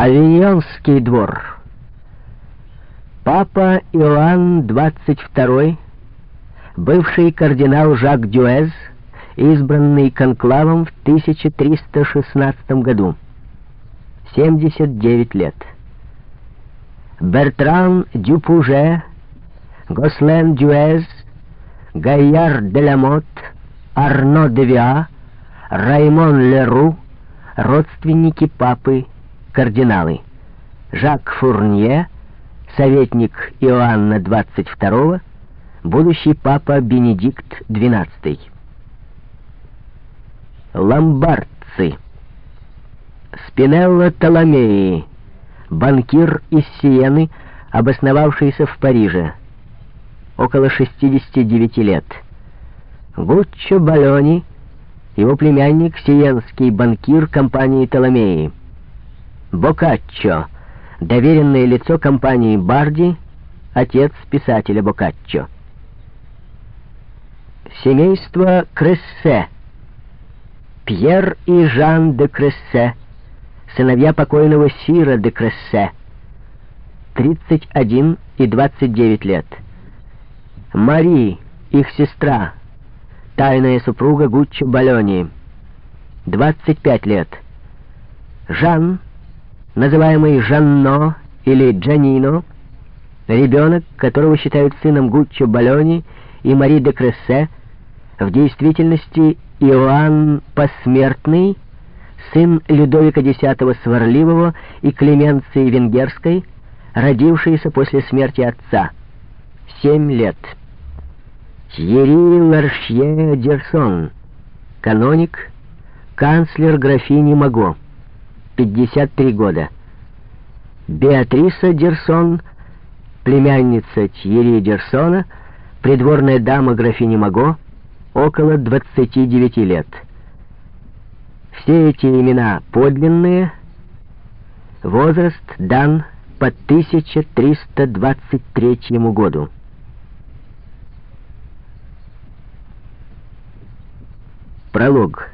Авиньонский двор. Папа Иоанн XXII, бывший кардинал Жак Дюэз, избранный конклавом в 1316 году. 79 лет. Бертран Дюпуже, Гослен Дюэз, Гайяр де Ламот, Арно де Виа, Раймон Леру, родственники папы, кардиналы. Жак Фурнье, советник Иоанна XXII, будущий папа Бенедикт XII. Ломбардцы. Спинелло Толомеи, банкир из Сиены, обосновавшийся в Париже, около 69 лет. Гуччо Балони, его племянник, сиенский банкир компании Толомеи. Бокаччо, доверенное лицо компании Барди, отец писателя Бокаччо. Семейство Крессе. Пьер и Жан де Крессе, сыновья покойного Сира де Крессе, 31 и 29 лет. Мари, их сестра, тайная супруга Гуччо Балони, 25 лет. Жан, называемый Жанно или Джанино, ребенок, которого считают сыном Гуччо Балони и Мари де Крессе, в действительности Иоанн Посмертный, сын Людовика X Сварливого и Клеменции Венгерской, родившийся после смерти отца. Семь лет. Тьерри Ларшье Дерсон, каноник, канцлер графини Маго, 53 года. Беатриса Дерсон, племянница Тьерри Дерсона, придворная дама графини Маго, около 29 лет. Все эти имена подлинные, возраст дан по 1323 году. Пролог.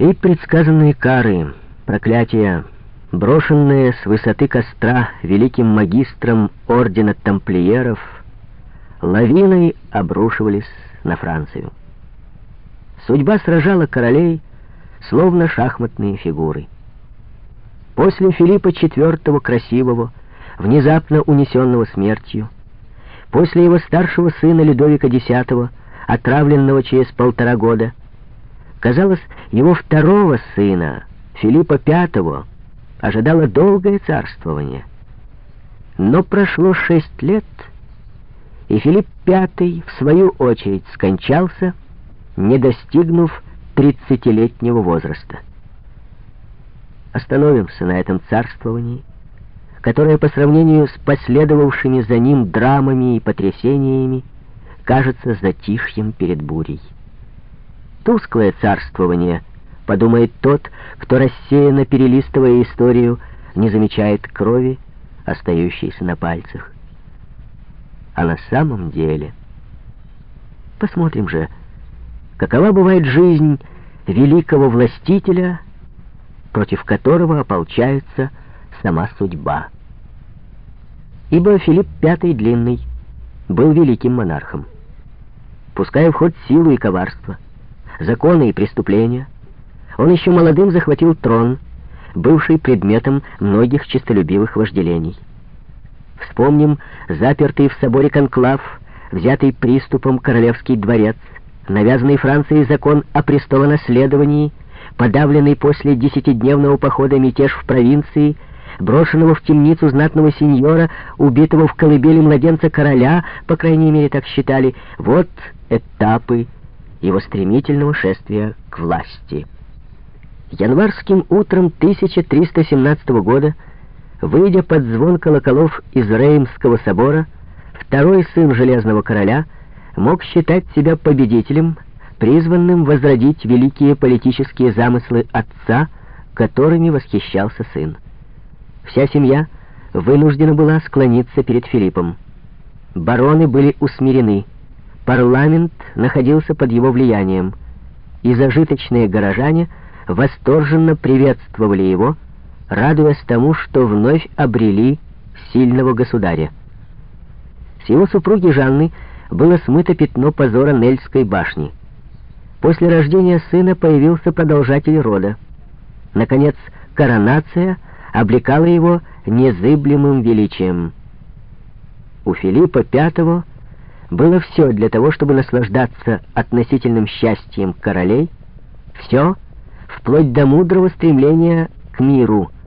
И предсказанные кары, проклятия, брошенные с высоты костра великим магистром ордена тамплиеров, лавиной обрушивались на Францию. Судьба сражала королей, словно шахматные фигуры. После Филиппа IV Красивого, внезапно унесенного смертью, после его старшего сына Людовика X, отравленного через полтора года. Казалось, его второго сына, Филиппа V, ожидало долгое царствование. Но прошло шесть лет, и Филипп V, в свою очередь, скончался, не достигнув тридцатилетнего возраста. Остановимся на этом царствовании, которое по сравнению с последовавшими за ним драмами и потрясениями кажется затишьем перед бурей. Тусклое царствование, подумает тот, кто рассеянно перелистывая историю, не замечает крови, остающейся на пальцах. А на самом деле... Посмотрим же, какова бывает жизнь великого властителя, против которого ополчается сама судьба. Ибо Филипп V Длинный был великим монархом пуская в ход силу и коварство, законы и преступления, он еще молодым захватил трон, бывший предметом многих честолюбивых вожделений. Вспомним запертый в соборе конклав, взятый приступом королевский дворец, навязанный Францией закон о престолонаследовании, подавленный после десятидневного похода мятеж в провинции — брошенного в темницу знатного сеньора, убитого в колыбели младенца короля, по крайней мере, так считали, вот этапы его стремительного шествия к власти. Январским утром 1317 года, выйдя под звон колоколов из Реймского собора, второй сын Железного Короля мог считать себя победителем, призванным возродить великие политические замыслы отца, которыми восхищался сын. Вся семья вынуждена была склониться перед Филиппом. Бароны были усмирены, парламент находился под его влиянием, и зажиточные горожане восторженно приветствовали его, радуясь тому, что вновь обрели сильного государя. С его супруги Жанны было смыто пятно позора Нельской башни. После рождения сына появился продолжатель рода. Наконец, коронация облекала его незыблемым величием. У Филиппа V было все для того, чтобы наслаждаться относительным счастьем королей, все, вплоть до мудрого стремления к миру —